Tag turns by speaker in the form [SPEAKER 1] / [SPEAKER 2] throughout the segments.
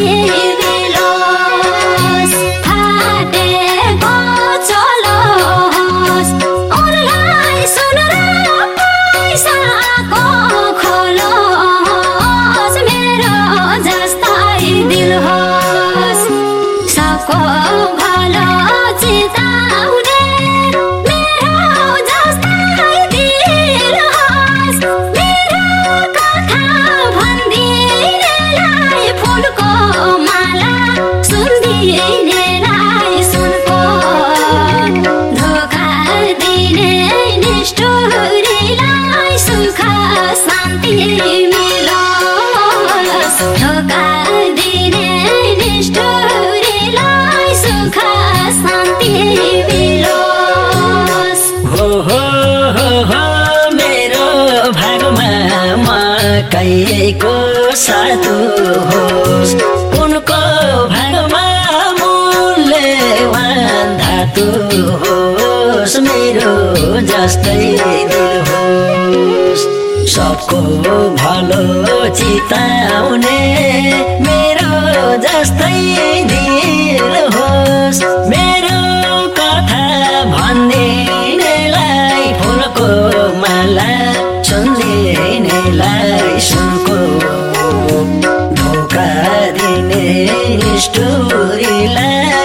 [SPEAKER 1] शान्ति
[SPEAKER 2] साथु होस्। उनको भागमा मूल्यवान धातु होस्। मेरो जस्तै दिल होस्। सबको भलो चिताउने मेरो जस्तै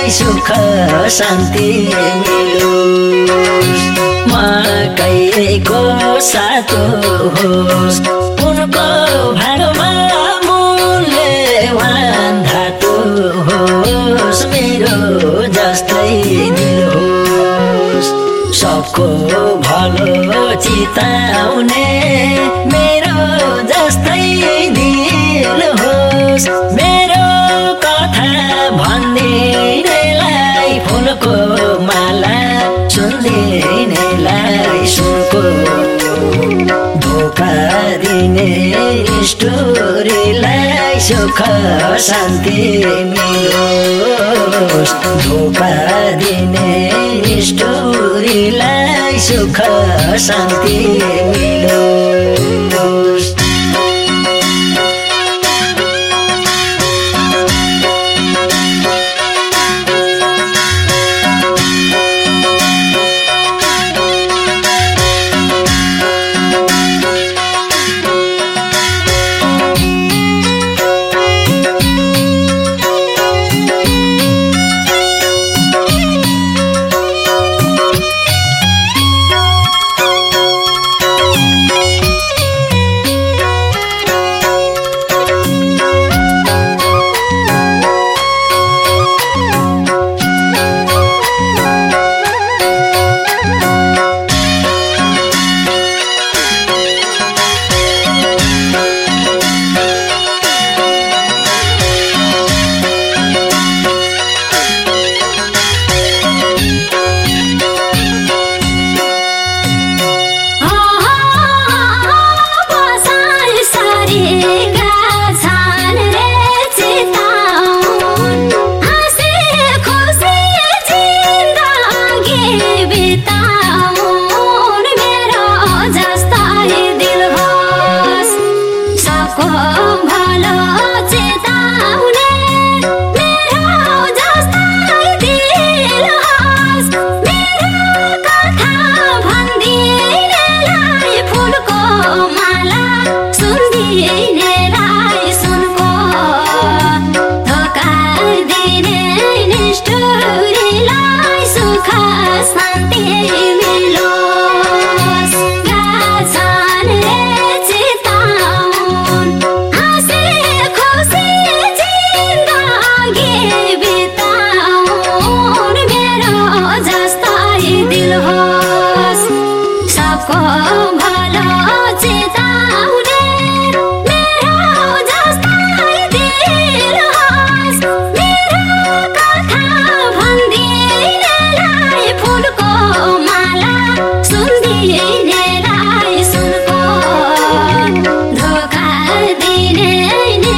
[SPEAKER 2] स्टोरीलाई सुख शान्ति मिलोस् म कैको सातो होस्। उनको भागमा मूल्यवान धातु होस्। मेरो जस्तै दिल होस्। सबको भलो चिताउने दिने स्टोरीलाई सुख शान्ति मिलोस् धोका दिने स्टोरीलाई सुख शान्ति मिलोस्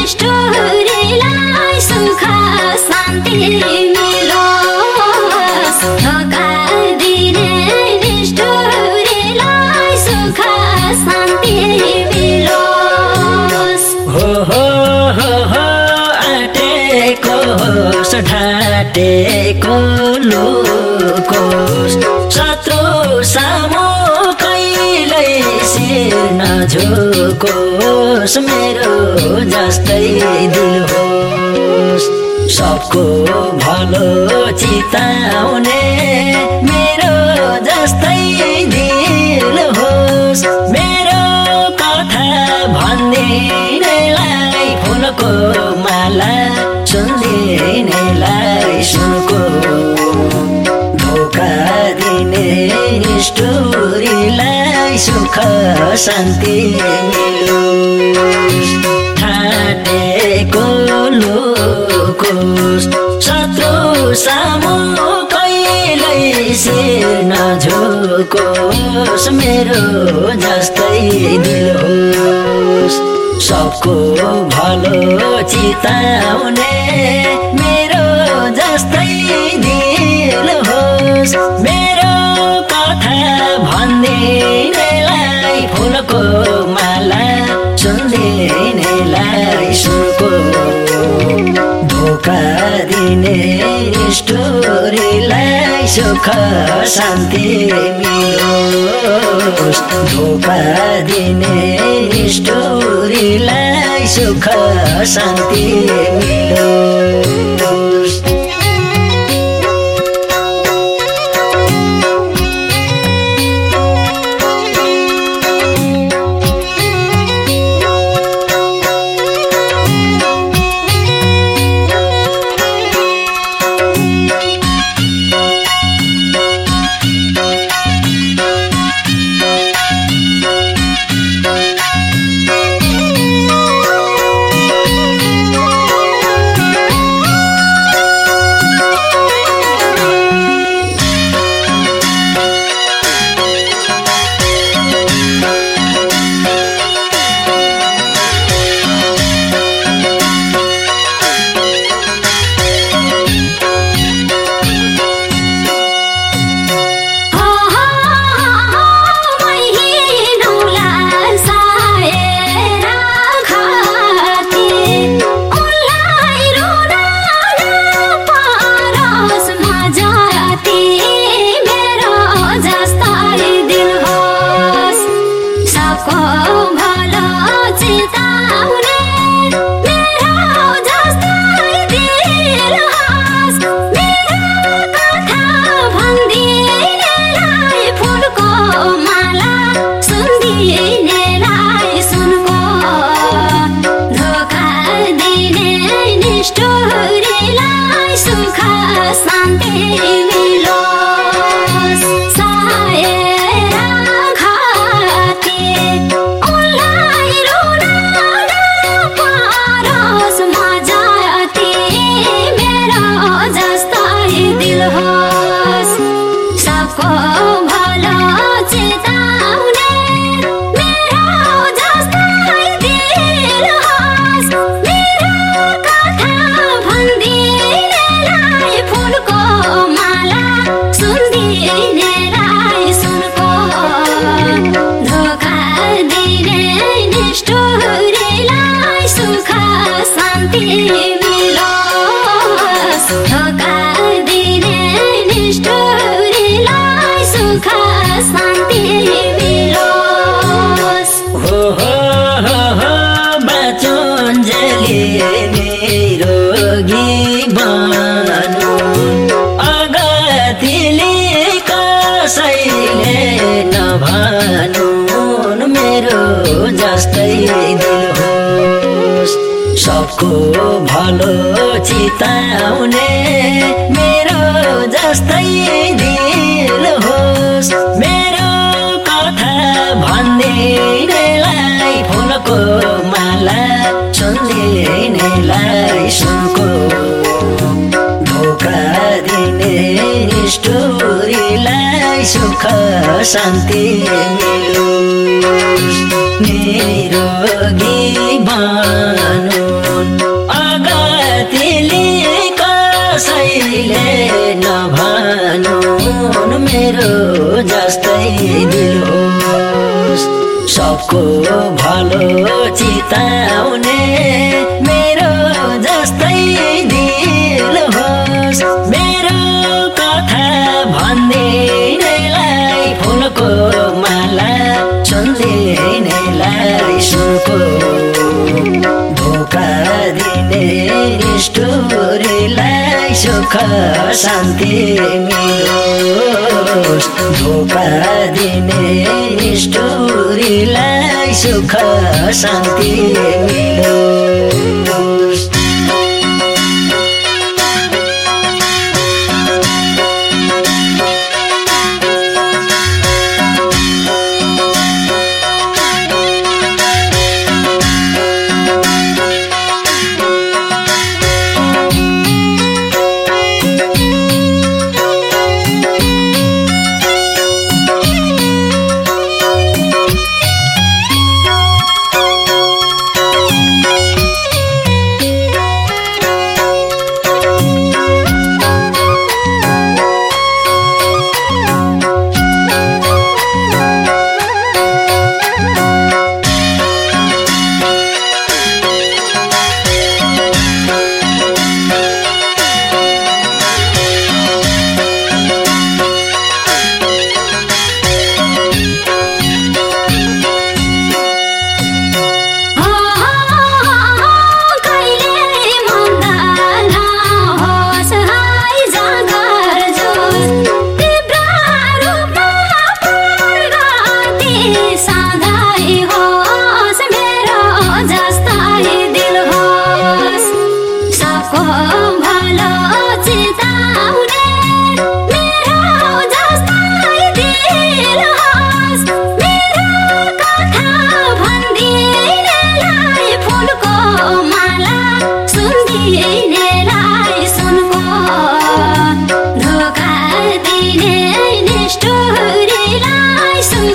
[SPEAKER 1] निष्ठुरीलाई सुख शान्ति मिलोस् धोका दिने निष्ठुरीलाई सुख शान्ति मिलोस्
[SPEAKER 2] हो हो हो हो आटे ढाटेको लोकोस् शत्रु नझोकोस् मेरो जस्तै दिल होस्। सबको भलो चिताउने मेरो जस्तै दिल होस्। मेरो कथा भनिदिनेलाई फुलको माला सुनिदिनेलाई सुनको धोका दिने स्टोरीलाई सुख शान्ति ठाटेको लोकोस् शत्रु सामु कहिल्यै शिर नझोकोस् मेरो जस्तै दिल होस्। सबको भलो चिताउने दिने स्टोरीलाई सुख शान्ति धोका दिने स्टोरीलाई सुख शान्ति मिलोस्।
[SPEAKER 1] चिताउने मेरो जस्तै दिल होस्। मेरो कथा भन्दिनेलाई फुलको माला सुन्दिनेलाई सुनको धोका दिने
[SPEAKER 2] स्टोरीलाई सुख शान्ति मिलोस्। निरोगी बनुन् कसैले नभनुन् मेरो जस्तै दिल सबको भलो चिताउने सुख शान्ति मिलोस्। धोका दिने निष्ठुरीलाई सुख शान्ति मिलोस्।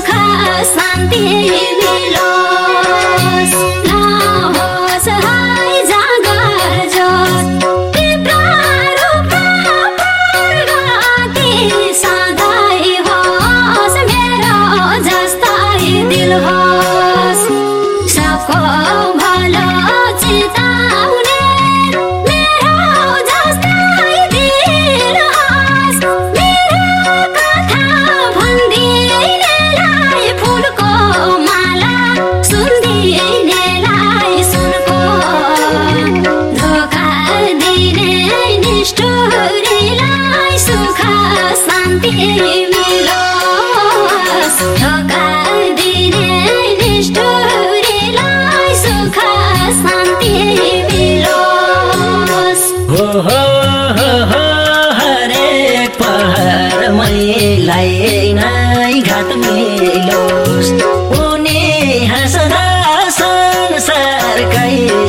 [SPEAKER 1] सुख शान्ति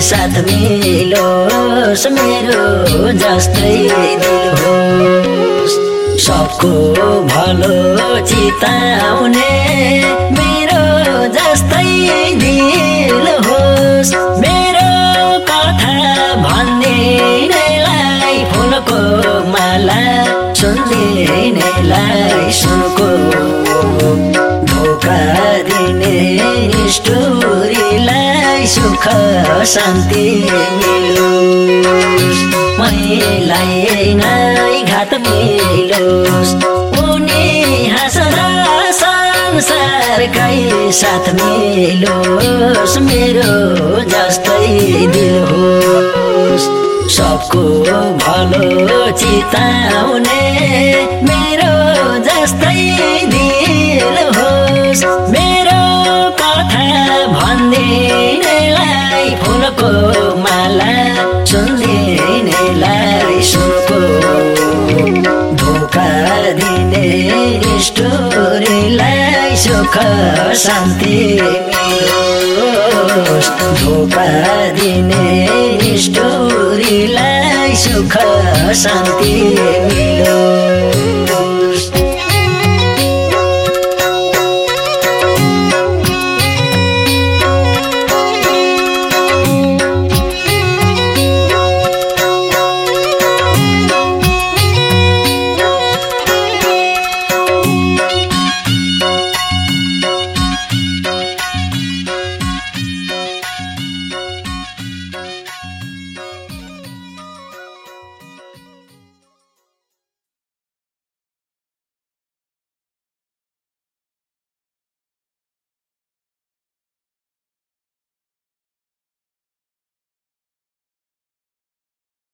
[SPEAKER 2] साथ मिलोस् मेरो जस्तै दिल। होस् सबको भलो चिताउने मेरो जस्तै दिल होस्। मेरो कथा भन्दिनेलाई फुलको माला सुन्दिनेलाई सुनको धोका दिने निष्ठुरीलाई सुख शान्ति मिलोस् मैलाई नै घात मिलोस्। उनी हाँसदा संसारकै साथ मिलोस्। मेरो जस्तै दिल होस्। सबको भलो चिताउने मेरो जस्तै दिल शान्ति धोका दिने स्टोरीलाई सुख शान्ति मिलोस्